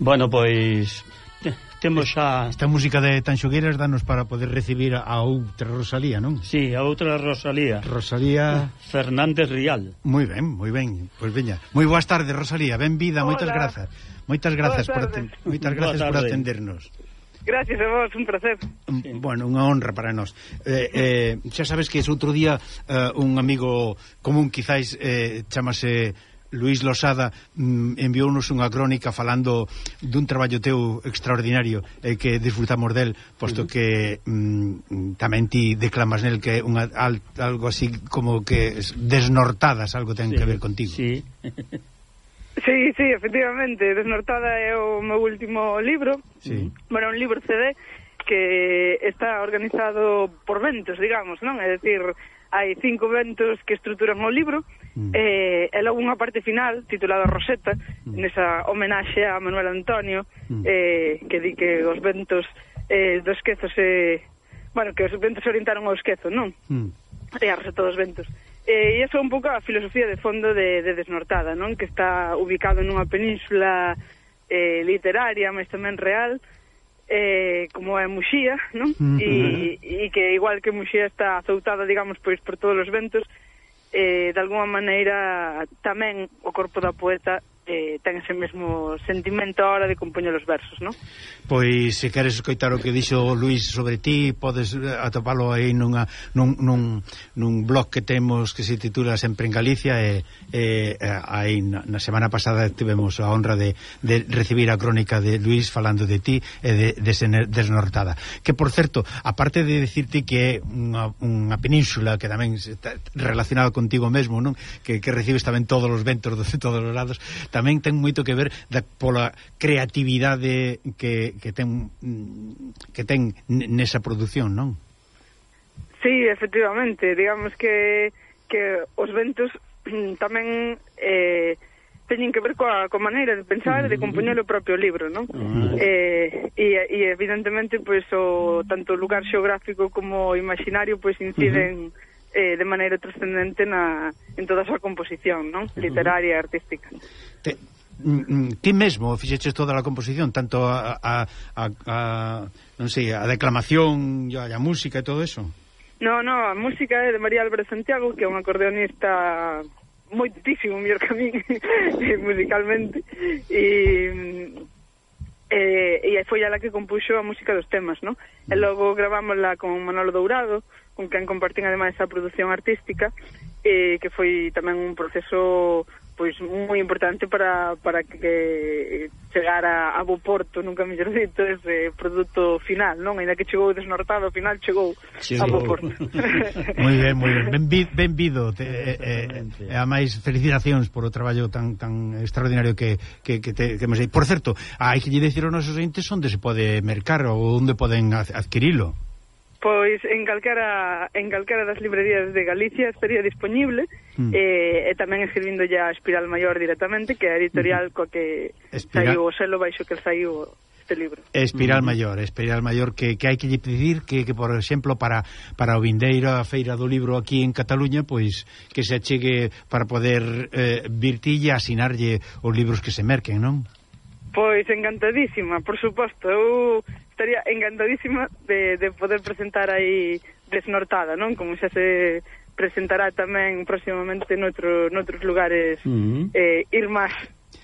Bueno, pois temos xa Esta música de Tanxogueiras danos para poder recibir a outra Rosalía, non? Sí, a outra Rosalía. Rosalía Fernández Rial. Moi ben, moi ben. Pois veña. Moi boas tardes, Rosalía. Benvida, moitas grazas. Moitas grazas por moitas grazas por atendernos. Gracias a vos, un placer. Mm, sí. Bueno, unha honra para nós. Eh, eh, xa sabes que es outro día eh, un amigo común, quizáis, eh, chamase Luís Losada mm, enviounos unha crónica falando dun traballo teu extraordinario e eh, que disfrutamos del, posto uh -huh. que mm, tamén ti declamas nel que unha, al, algo así como que desnortadas algo ten sí, que ver contigo. Sí. Sí, sí, efectivamente, Desnortada é o meu último libro. Sí. Bueno, un libro CD que está organizado por ventos, digamos, non? É dicir, hai cinco ventos que estruturan o libro mm. eh, e logo unha parte final titulada Rosetta, mm. nesa homenaxe a Manuel Antonio, mm. eh, que di que os ventos eh, do esquezo se... Eh, bueno, que os ventos se orientaron ao esquezo, non? Mm. E a Rosetta dos ventos. Eh, e iso é un pouco a filosofía de fondo de, de Desnortada, non? Que está ubicado nunha península eh, literaria, mas tamén real, eh, como é Muxía, non? Uh -huh. e, e que igual que Muxía está azoutada, digamos, pois por todos os ventos, eh, de alguma maneira tamén o corpo da poeta eh, ten ese mesmo sentimento a hora de compoñer os versos, non? Pois se queres escoitar o que dixo Luís sobre ti, podes eh, atopalo aí nunha, nun, nun, nun blog que temos que se titula Sempre en Galicia e, e eh, aí na semana pasada tivemos a honra de, de recibir a crónica de Luís falando de ti e de, de sener, desnortada. Que por certo, aparte de decirte que é unha, unha península que tamén está relacionada contigo mesmo, non? Que, que recibes tamén todos os ventos de todos os lados, tamén ten moito que ver da, pola creatividade que, que ten mm, que ten nesa produción, non? Sí, efectivamente, digamos que que os ventos mm, tamén eh, teñen que ver coa, coa maneira de pensar e de mm. compoñer o propio libro, non? Uh -huh. eh, e, e evidentemente pois, o, tanto o lugar xeográfico como o imaginario pois inciden uh -huh eh, de maneira trascendente na, en toda a súa composición non? literaria e artística. Te, mm, mm, ti mesmo fixeches toda a composición, tanto a, a, a, a non sei, a declamación, a, a música e todo eso? No, no, a música é de María Álvarez Santiago, que é un acordeonista moitísimo mellor que a mí musicalmente e mm, eh, e foi ela que compuxo a música dos temas, non? E mm. logo gravámosla con Manolo Dourado, con quen compartín ademais a produción artística, eh, que foi tamén un proceso pois moi importante para, para que chegar a, a bo porto nunca mellor dito ese produto final, non? Ainda que chegou desnortado, ao final chegou, chegou. a bo porto. moi ben, moi ben. Benvido, benvido te, eh, eh, a máis felicitacións por o traballo tan tan extraordinario que que que te, que aí. Por certo, hai que lle dicir aos nosos entes onde se pode mercar ou onde poden adquirilo. Pois en calquera en calquera das librerías de Galicia estaría disponible mm. e, e tamén escribindo ya a Espiral Maior directamente, que é a editorial mm. coa que Espiral... saiu o selo baixo que saiu este libro. Espiral mm. Maior, Espiral Maior que, que hai que lle pedir que, que por exemplo para para o vindeiro a feira do libro aquí en Cataluña, pois que se achegue para poder eh, virtille asinarlle os libros que se merquen, non? Pois encantadísima, por suposto, eu estaría encantadísima de, de poder presentar aí desnortada, non? Como xa se presentará tamén próximamente noutro, noutros lugares uh -huh. eh, ir máis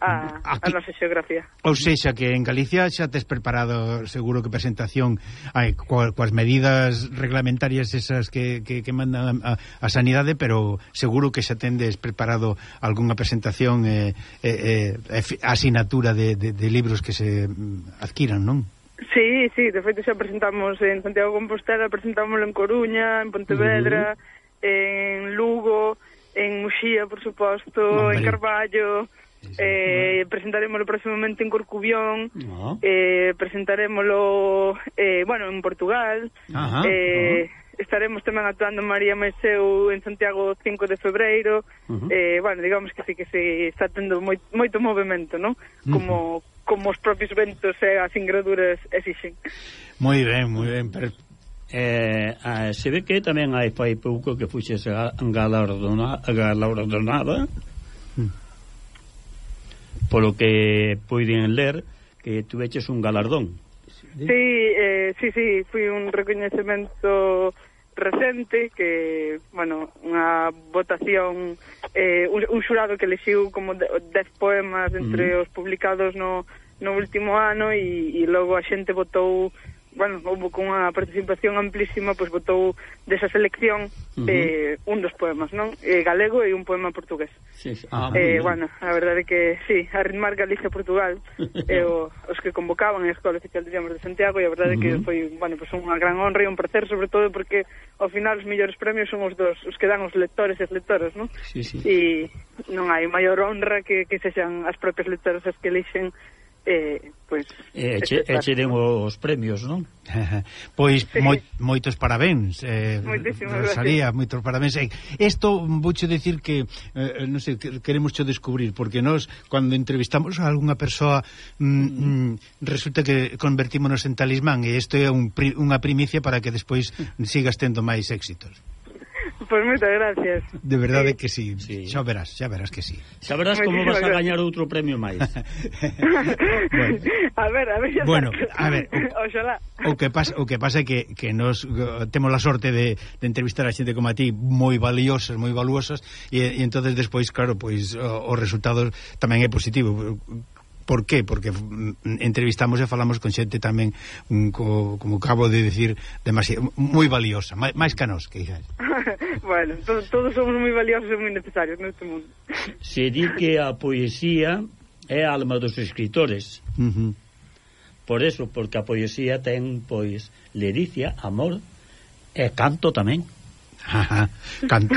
a, Aquí, a nosa xeografía. Ou seja, que en Galicia xa tes preparado seguro que presentación ai, coas, coas medidas reglamentarias esas que, que, que mandan a, a sanidade, pero seguro que xa tendes preparado algunha presentación e eh, eh, eh, asinatura de, de, de libros que se mm, adquiran, non? Sí, sí, de feito xa presentamos en Santiago Compostela, presentámoslo en Coruña, en Pontevedra... Uh -huh en Lugo, en Muxía, por suposto, Hombre. en Carballo, Eh, presentaremoslo próximamente en Corcubión no. eh, Presentaremoslo eh, Bueno, en Portugal Ajá, eh, no. Estaremos tamén actuando María Maiseu en Santiago 5 de Febreiro uh -huh. eh, Bueno, digamos que sí que se está tendo moi, moito movimento, non? Como, uh -huh. como os propios ventos e as ingraduras exixen Moi ben, moi ben, pero eh, a, se ve que tamén hai fai pouco que fuxe galardona, galardonada mm. polo que poiden ler que tuveches un galardón Sí, eh, sí, sí, foi un recoñecemento recente que, bueno, unha votación eh, un, un xurado que lexiu como 10 poemas entre mm. os publicados no, no último ano e, e logo a xente votou bueno, houve con unha participación amplísima, pois votou desa selección uh -huh. eh, un dos poemas, non? Eh, galego e un poema portugués. Sí, sí. Ah, eh, bueno, a verdade que, sí, arritmar Galicia Portugal, eh, o, os que convocaban a Escola Oficial de Idiomas de Santiago, e a verdade uh -huh. que foi, bueno, pois unha gran honra e un placer, sobre todo porque ao final os mellores premios son os dos, os que dan os lectores e as lectoras, non? Sí, sí. E non hai maior honra que, que sexan as propias lectoras as que elixen eh, pois eh, che echen os premios, non? pois sí. moi, moitos parabéns eh, Rosalía, moitos parabéns isto vouche dicir que eh, non sei, queremos cho descubrir porque nós, cando entrevistamos a algunha persoa mm, mm, resulta que convertímonos en talismán e isto é un, unha primicia para que despois sigas tendo máis éxitos Pois moitas gracias. De verdade sí. que sí. sí. Xa verás, xa verás que sí. Xa verás como vas a gañar outro premio máis. bueno. A ver, a ver. Bueno, a ver. O, Oxalá. O que pasa o que pasa é que que nos temos a sorte de, de entrevistar a xente como a ti moi valiosas, moi valuosas e, e entonces despois, claro, pois o, o resultado tamén é positivo Por qué? Porque mm, mm, entrevistamos e falamos con xente tamén, um, co, como acabo de decir, demasiado, moi valiosa, máis que nós, que bueno, to, todos somos moi valiosos e moi necesarios neste mundo. Se di que a poesía é a alma dos escritores. Uh -huh. Por eso, porque a poesía ten, pois, lericia, amor e canto tamén canto,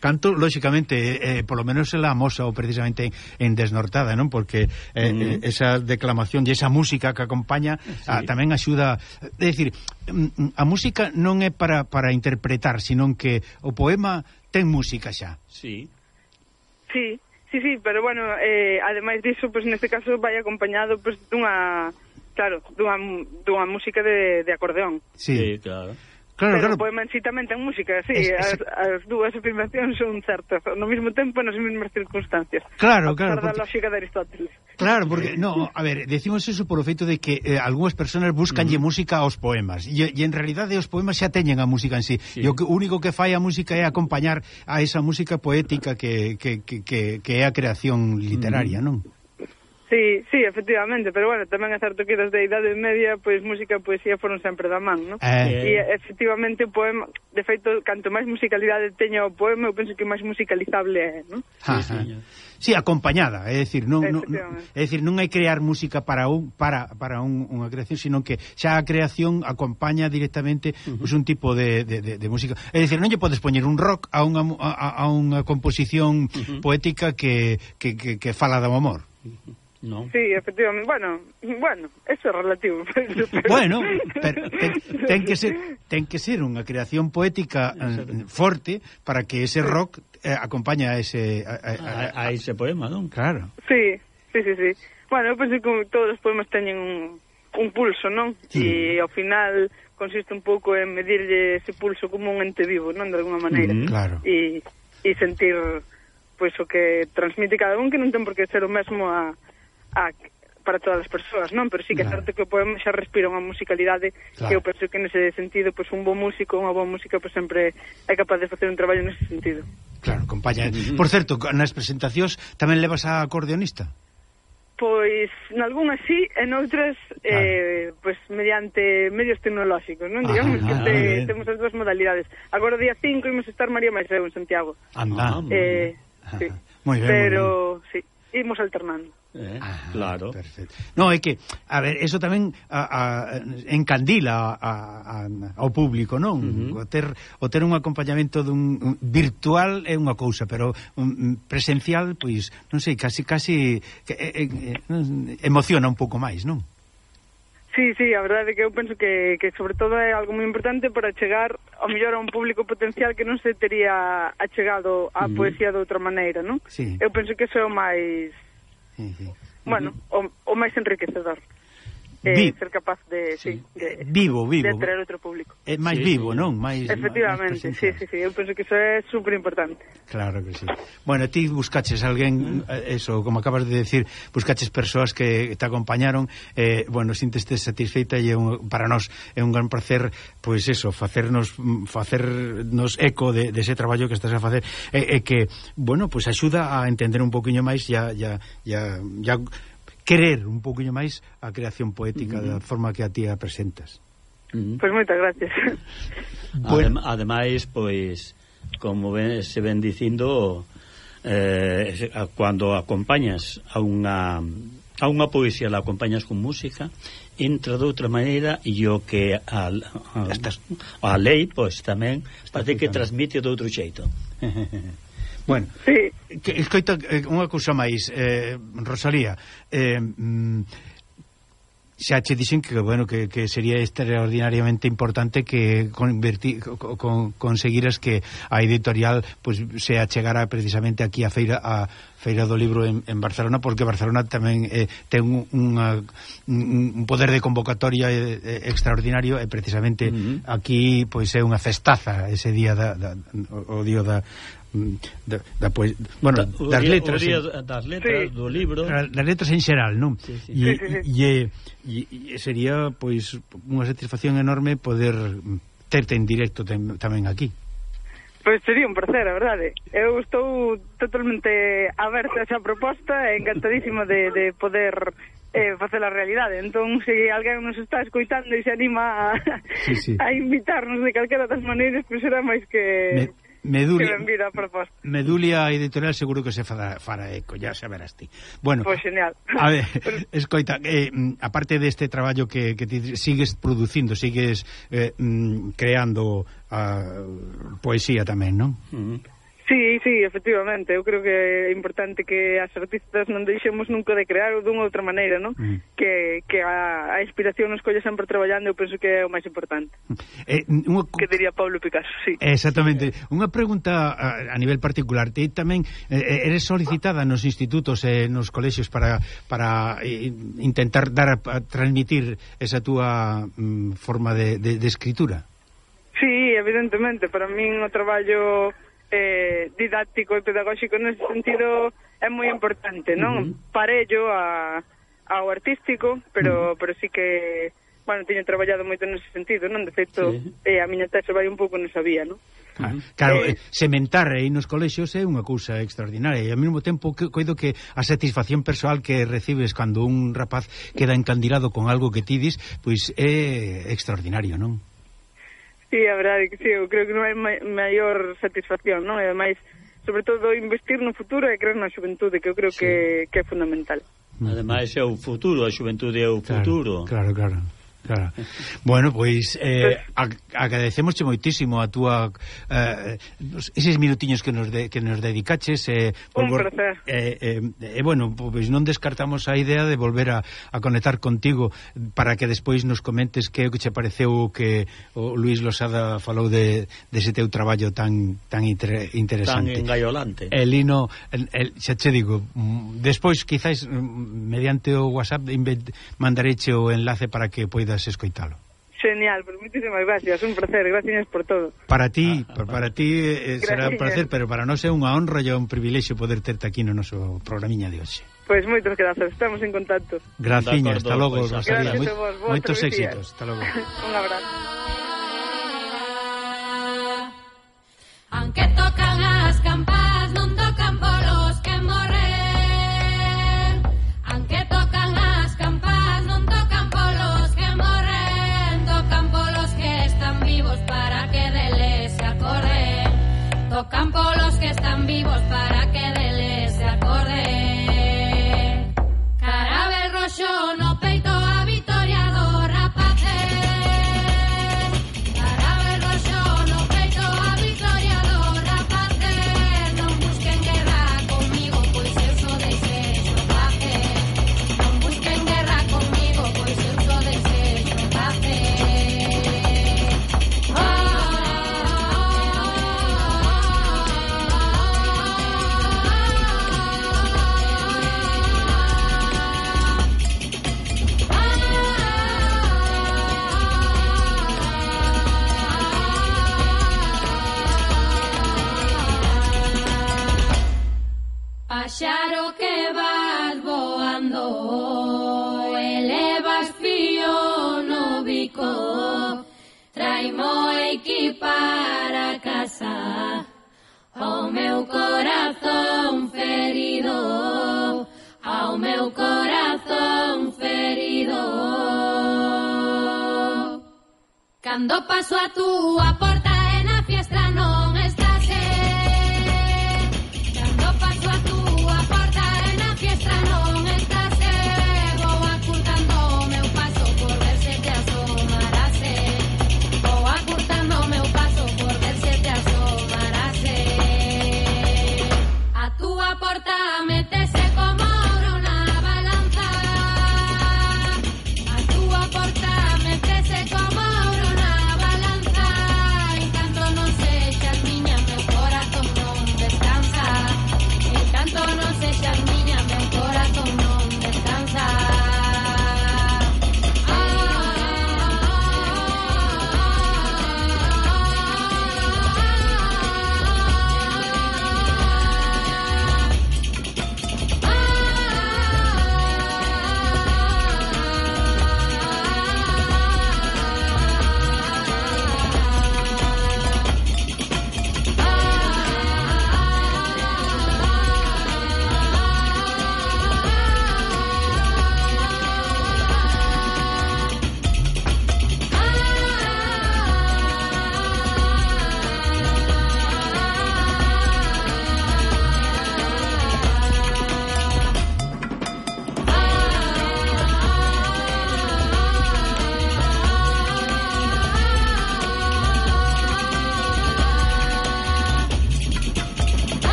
canto, lóxicamente, eh, eh, polo menos la amosa ou precisamente en Desnortada, non? Porque eh, mm. esa declamación e esa música que acompaña eh, sí. a, tamén axuda... É dicir, mm, mm, a música non é para, para interpretar, senón que o poema ten música xa. Sí. Sí, sí, sí, pero bueno, eh, ademais disso, pues, neste caso vai acompañado pues, dunha... Claro, dunha, dunha música de, de acordeón. Sí, sí claro. Claro, pero claro. poema en sí tamén ten música, sí, es, es... As, as dúas afirmacións son certas, no mesmo tempo e nas mesmas circunstancias. Claro, claro. Porque... da lógica de Aristóteles. Claro, porque, no, a ver, decimos eso por o feito de que eh, algunhas personas buscanlle mm. música aos poemas, e, e en realidade os poemas xa teñen a música en sí, sí. e o que, único que fai a música é acompañar a esa música poética que, que, que, que, que é a creación literaria, mm. non? Sí, sí, efectivamente, pero bueno, tamén é certo que desde a idade media, pois música e poesía foron sempre da man, non? Eh... E efectivamente o poema, de feito, canto máis musicalidade teña o poema, eu penso que máis musicalizable é, non? Sí, sí, sí, acompañada, é dicir, non, non, é dicir, non hai crear música para un para para un, unha creación, sino que xa a creación acompaña directamente uh -huh. pues, pois, un tipo de, de, de, de música. É dicir, non lle podes poñer un rock a unha a, a unha composición uh -huh. poética que, que, que, que fala do amor. Uh -huh. No. Sí, efectivamente. Bueno, bueno, eso é relativo. Pero... bueno, pero ten, ten que ser ten que ser unha creación poética eh, forte para que ese rock eh, acompañe a ese a, a, a, a ese poema, non? Claro. Sí, sí, sí, sí. Bueno, eu penso que todos os poemas teñen un, un pulso, non? Sí. E ao final consiste un pouco en medirlle ese pulso como un ente vivo, non? De alguma maneira. Mm, claro. E, e sentir pois o que transmite cada un que non ten por que ser o mesmo a a para todas as persoas, non? Pero sí que é certo que o poema xa respira unha musicalidade claro. que eu penso que nese sentido, pois un bo músico, unha boa música, pois sempre é capaz de facer un traballo nese sentido. Claro, compaña. Mm -hmm. Por certo, nas presentacións tamén levas a acordeonista? Pois, nalgúnas sí, en outras, claro. eh, pois, mediante medios tecnolóxicos, non? Ah, Digamos ah, que te, ah, temos as dúas modalidades. Agora, día 5, imos estar María Maiseu en Santiago. Andá. Eh, ah, sí. Ah, ah. Moi ben, Pero, moi ben. sí, imos alternando. Eh? Ah, claro. Perfecto. No, é que, a ver, eso tamén a, a, encandila a, a, ao público, non? Uh -huh. o, ter, o ter un acompañamento dun un, virtual é unha cousa, pero un, presencial, pois, non sei, casi, casi que, eh, eh, eh, emociona un pouco máis, non? Sí, sí, a verdade é que eu penso que, que sobre todo é algo moi importante para chegar ao mellor a un público potencial que non se tería achegado á poesía de outra maneira, non? Sí. Eu penso que eso é o máis Uh -huh. Bueno, o, o máis enriquecedor eh, ser capaz de, sí. Sí, de vivo, vivo. de atraer outro público. Eh, é máis sí. vivo, non? Máis Efectivamente, máis sí, sí, sí, eu penso que iso é super importante. Claro que sí. Bueno, ti buscaches alguén, eh, eso, como acabas de decir, buscaches persoas que te acompañaron, eh, bueno, sinteste satisfeita e un, para nós é un gran placer, pois pues eso, facernos mm, facernos eco de, de ese traballo que estás a facer, e, e que, bueno, pois pues axuda a entender un poquinho máis ya, ya, ya, ya querer un poquinho máis a creación poética da forma que a ti a presentas. Mm. Pois pues moitas gracias. Bueno. Adem, ademais, pois, como ven, se ven dicindo, eh, cando acompañas a unha a unha poesía la acompañas con música entra de outra maneira e o que a, a, a lei pois tamén parece que transmite de outro xeito bueno sí que, escoita, eh, unha cousa máis, eh, Rosalía, eh, mm, xa che dixen que bueno que, que sería extraordinariamente importante que convertir con, conseguiras que a editorial pues, se achegara precisamente aquí a feira a feira do libro en, en Barcelona porque Barcelona tamén eh, ten unha, un poder de convocatoria eh, eh extraordinario e precisamente uh -huh. aquí pois é unha festaza ese día da, da, o, o día da Mm, da, da poes, bueno, da, das día, letras, día, en, eh. das letras sí. do libro, eh, das letras en xeral, non? Sí, sí. E, sí, sí, sí. e, e sería pois unha satisfacción enorme poder mm, terte en directo tem, tamén aquí. Pois sería un placer, a verdade. Eu estou totalmente aberta a esa proposta e encantadísima de, de poder eh, facer a realidade. Entón, se alguén nos está escoitando e se anima a, sí, sí. a invitarnos de calquera das maneiras, pois será máis que... Me Medulia, que benvida a proposta. Medulia Editorial seguro que se fará, fará eco, ya saberás ti. Bueno, pois genial. A ver, escoita, eh, mm, aparte deste traballo que, que ti sigues producindo, sigues eh, mm, creando a poesía tamén, non? Mm. Sí, sí, efectivamente, eu creo que é importante que as artistas non deixemos nunca de crear dunha outra maneira, non? Mm. Que, que a, a inspiración nos colle sempre traballando, eu penso que é o máis importante. Eh, unha... Que diría Pablo Picasso, sí. Exactamente. Sí. Unha pregunta a, a nivel particular, ti tamén eh, eh eres solicitada nos institutos e eh, nos colexios para, para eh, intentar dar a, transmitir esa túa mm, forma de, de, de escritura? Sí, evidentemente, para min o traballo eh, didáctico e pedagóxico nese sentido é moi importante, non? Uh -huh. Parello a, ao artístico, pero, uh -huh. pero sí que bueno, teño traballado moito nese sentido, non? De feito, sí. eh, a miña tese vai un pouco nesa vía, non? Ah, claro, claro eh, sementar aí nos colexios é unha cousa extraordinaria e ao mesmo tempo que, coido que a satisfacción persoal que recibes cando un rapaz queda encandilado con algo que ti dis, pois é extraordinario, non? Sí, a verdade que sí, eu creo que non hai maior satisfacción, non? E ademais, sobre todo, investir no futuro e creer na xuventude, que eu creo sí. que, que é fundamental. Ademais, é o futuro, a xuventude é o claro, futuro. Claro, claro. Claro. Bueno, pois eh, agradecemosche moitísimo a túa eh, eh, eses minutiños que nos de, que nos dedicaches eh, volvo, eh, eh, eh, bueno, pois non descartamos a idea de volver a, a conectar contigo para que despois nos comentes que o que che pareceu que o Luís Losada falou de dese ese teu traballo tan tan inter, interesante. Tan engaiolante. Elino, el, el, xa che digo, mm, despois quizáis mm, mediante o WhatsApp mandareche o enlace para que poida poidas escoitalo. Genial, pues muchísimas gracias, un placer, gracias por todo. Para ti, ah, ah para ti eh, será un placer, pero para nós é unha honra e un privilexio poder terte aquí no noso programiña de hoxe. Pois pues moitas grazas, estamos en contacto. Graciña, hasta logo, pois, pues, Rosalía. Gracias Moi, moitos éxitos, hasta logo. un abrazo. Aunque toca cando elevas fío no bico traimo equipar a casa. Ao meu corazón ferido. Ao meu corazón ferido. Cando paso a túa porta